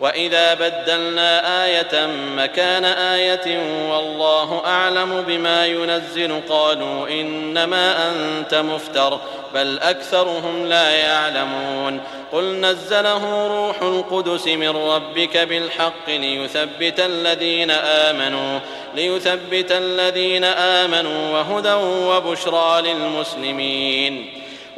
وإذا بدلنا آية مكان آية والله أعلم بما ينزل قالوا إنما أنت مفتر بل أكثرهم لا يعلمون قل نزله روح القدس من ربك بالحق ليثبت الذين آمنوا ليثبت الذين آمنوا وهدى وبشرى للمسلمين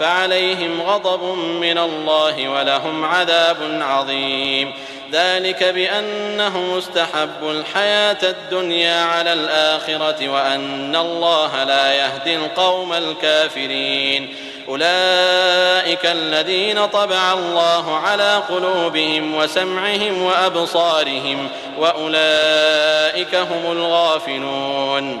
فعليهم غضب من الله ولهم عذاب عظيم. ذلك بأنهم استحبوا الحياة الدنيا على الآخرة وأن الله لا يهدي القوم الكافرين. أولئك الذين طبع الله على قلوبهم وسمعهم وأبصارهم وأولئك هم الغافلون.